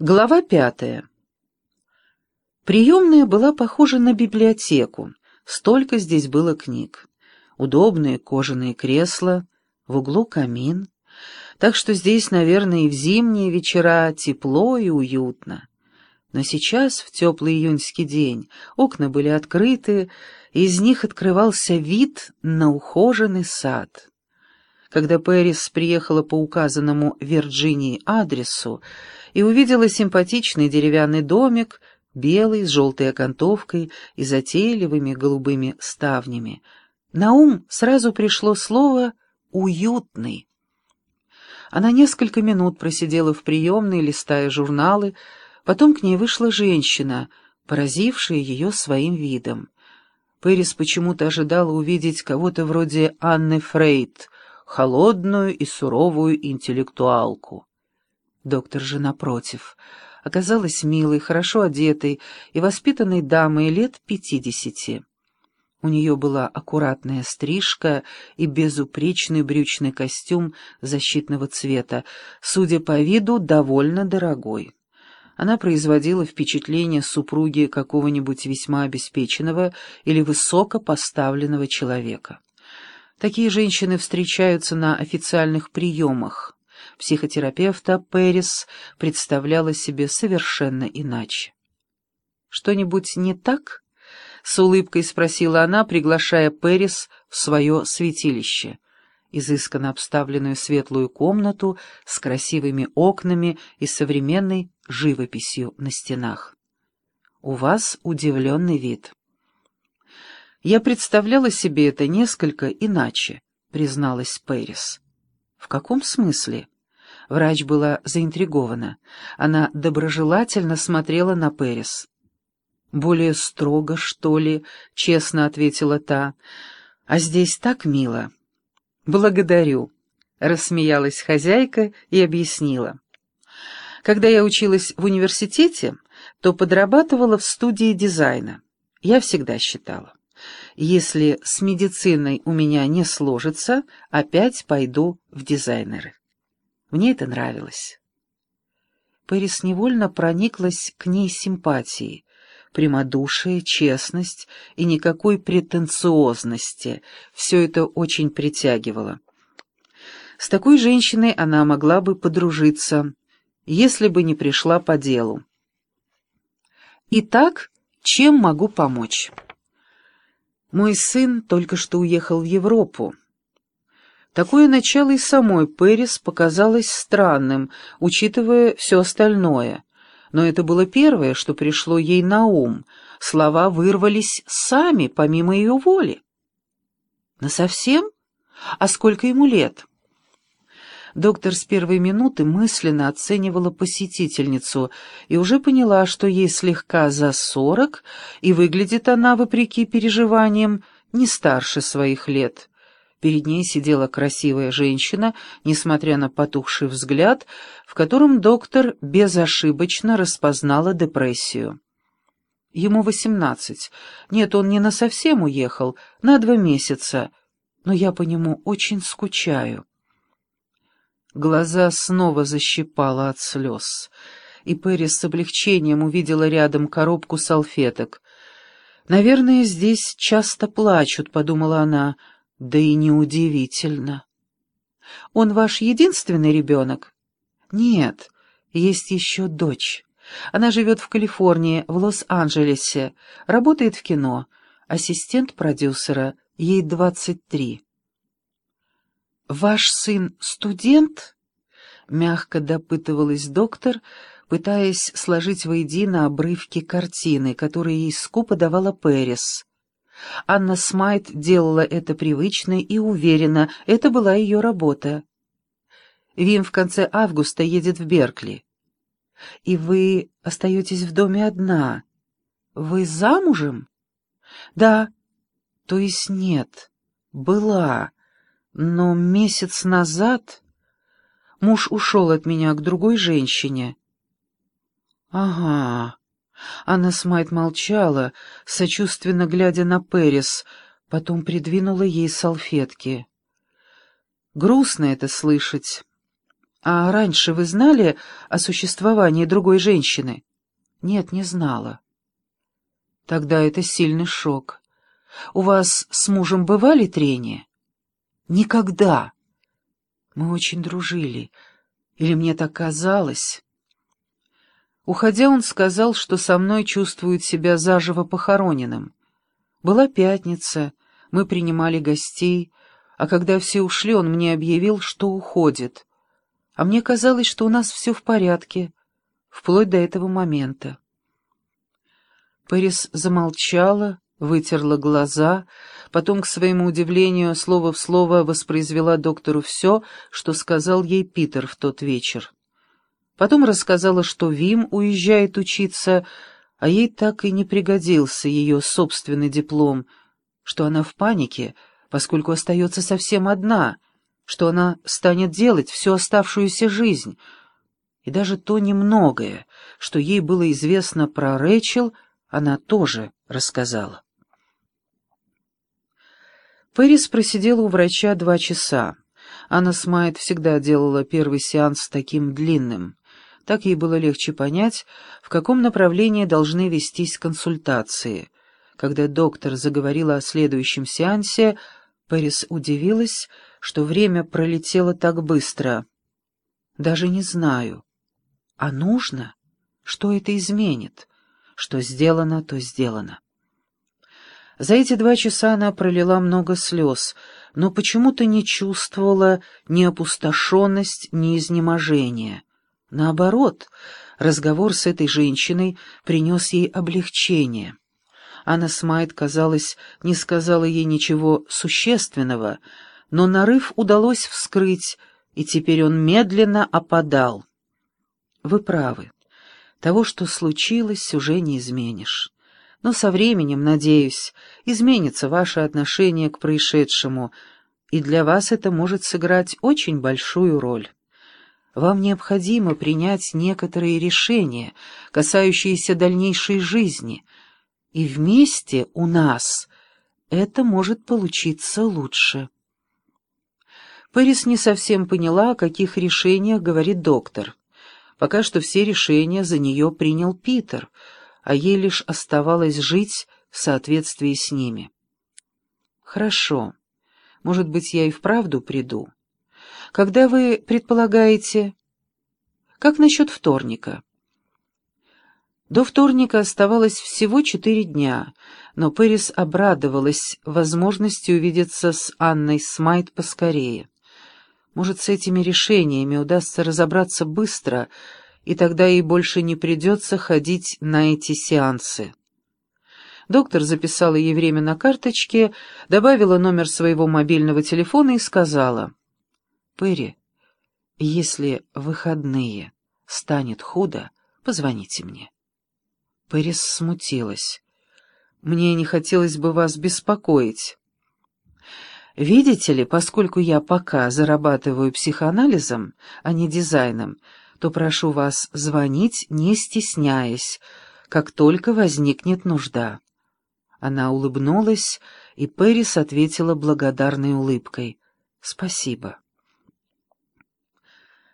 Глава пятая. Приемная была похожа на библиотеку. Столько здесь было книг. Удобные кожаные кресла, в углу камин. Так что здесь, наверное, и в зимние вечера тепло и уютно. Но сейчас, в теплый июньский день, окна были открыты, и из них открывался вид на ухоженный сад. Когда Пэрис приехала по указанному Вирджинии адресу и увидела симпатичный деревянный домик, белый, с желтой окантовкой и затейливыми голубыми ставнями, на ум сразу пришло слово «уютный». Она несколько минут просидела в приемной, листая журналы, потом к ней вышла женщина, поразившая ее своим видом. Пэрис почему-то ожидала увидеть кого-то вроде Анны Фрейд, холодную и суровую интеллектуалку. Доктор же, напротив, оказалась милой, хорошо одетой и воспитанной дамой лет пятидесяти. У нее была аккуратная стрижка и безупречный брючный костюм защитного цвета, судя по виду, довольно дорогой. Она производила впечатление супруги какого-нибудь весьма обеспеченного или высоко поставленного человека. Такие женщины встречаются на официальных приемах. Психотерапевта Пэрис представляла себе совершенно иначе. «Что-нибудь не так?» — с улыбкой спросила она, приглашая Пэрис в свое святилище, изысканно обставленную светлую комнату с красивыми окнами и современной живописью на стенах. «У вас удивленный вид». «Я представляла себе это несколько иначе», — призналась Пэрис. «В каком смысле?» Врач была заинтригована. Она доброжелательно смотрела на Пэрис. «Более строго, что ли?» — честно ответила та. «А здесь так мило». «Благодарю», — рассмеялась хозяйка и объяснила. «Когда я училась в университете, то подрабатывала в студии дизайна. Я всегда считала. Если с медициной у меня не сложится, опять пойду в дизайнеры. Мне это нравилось. Пэрис невольно прониклась к ней симпатией. Прямодушие, честность и никакой претенциозности — все это очень притягивало. С такой женщиной она могла бы подружиться, если бы не пришла по делу. «Итак, чем могу помочь?» Мой сын только что уехал в Европу. Такое начало и самой Пэрис показалось странным, учитывая все остальное. Но это было первое, что пришло ей на ум. Слова вырвались сами, помимо ее воли. «Насовсем? А сколько ему лет?» Доктор с первой минуты мысленно оценивала посетительницу и уже поняла, что ей слегка за сорок, и выглядит она, вопреки переживаниям, не старше своих лет. Перед ней сидела красивая женщина, несмотря на потухший взгляд, в котором доктор безошибочно распознала депрессию. Ему восемнадцать. Нет, он не насовсем уехал, на два месяца, но я по нему очень скучаю. Глаза снова защипало от слез, и Перри с облегчением увидела рядом коробку салфеток. «Наверное, здесь часто плачут», — подумала она, — «да и неудивительно». «Он ваш единственный ребенок?» «Нет, есть еще дочь. Она живет в Калифорнии, в Лос-Анджелесе, работает в кино, ассистент продюсера, ей двадцать три». «Ваш сын студент?» — мягко допытывалась доктор, пытаясь сложить воедино обрывки картины, которые ей скупо давала Пэрис. Анна Смайт делала это привычно и уверенно, это была ее работа. Вим в конце августа едет в Беркли. И вы остаетесь в доме одна. Вы замужем? Да. То есть нет. Была. Но месяц назад муж ушел от меня к другой женщине. Ага. Анна Смайт молчала, сочувственно глядя на Перес, потом придвинула ей салфетки. Грустно это слышать. «А раньше вы знали о существовании другой женщины?» «Нет, не знала». «Тогда это сильный шок. У вас с мужем бывали трения?» «Никогда». «Мы очень дружили. Или мне так казалось?» Уходя, он сказал, что со мной чувствует себя заживо похороненным. Была пятница, мы принимали гостей, а когда все ушли, он мне объявил, что уходит. А мне казалось, что у нас все в порядке, вплоть до этого момента. Пэрис замолчала, вытерла глаза, потом, к своему удивлению, слово в слово воспроизвела доктору все, что сказал ей Питер в тот вечер. Потом рассказала, что Вим уезжает учиться, а ей так и не пригодился ее собственный диплом, что она в панике, поскольку остается совсем одна, что она станет делать всю оставшуюся жизнь. И даже то немногое, что ей было известно про Рэчел, она тоже рассказала. Пэрис просидела у врача два часа. Анна Смайт всегда делала первый сеанс таким длинным. Так ей было легче понять, в каком направлении должны вестись консультации. Когда доктор заговорила о следующем сеансе, Пэрис удивилась, что время пролетело так быстро. «Даже не знаю. А нужно? Что это изменит? Что сделано, то сделано». За эти два часа она пролила много слез, но почему-то не чувствовала ни опустошенность, ни изнеможения. Наоборот, разговор с этой женщиной принес ей облегчение. Анна Смайт, казалось, не сказала ей ничего существенного, но нарыв удалось вскрыть, и теперь он медленно опадал. Вы правы. Того, что случилось, уже не изменишь. Но со временем, надеюсь, изменится ваше отношение к происшедшему, и для вас это может сыграть очень большую роль. Вам необходимо принять некоторые решения, касающиеся дальнейшей жизни, и вместе у нас это может получиться лучше. Пэрис не совсем поняла, о каких решениях говорит доктор. Пока что все решения за нее принял Питер, а ей лишь оставалось жить в соответствии с ними. «Хорошо. Может быть, я и вправду приду?» Когда вы предполагаете... Как насчет вторника? До вторника оставалось всего четыре дня, но Пэрис обрадовалась возможности увидеться с Анной Смайт поскорее. Может, с этими решениями удастся разобраться быстро, и тогда ей больше не придется ходить на эти сеансы. Доктор записала ей время на карточке, добавила номер своего мобильного телефона и сказала — Перри, если выходные станет худо, позвоните мне. Пэрис смутилась. Мне не хотелось бы вас беспокоить. Видите ли, поскольку я пока зарабатываю психоанализом, а не дизайном, то прошу вас звонить, не стесняясь, как только возникнет нужда. Она улыбнулась, и Пэрис ответила благодарной улыбкой. «Спасибо».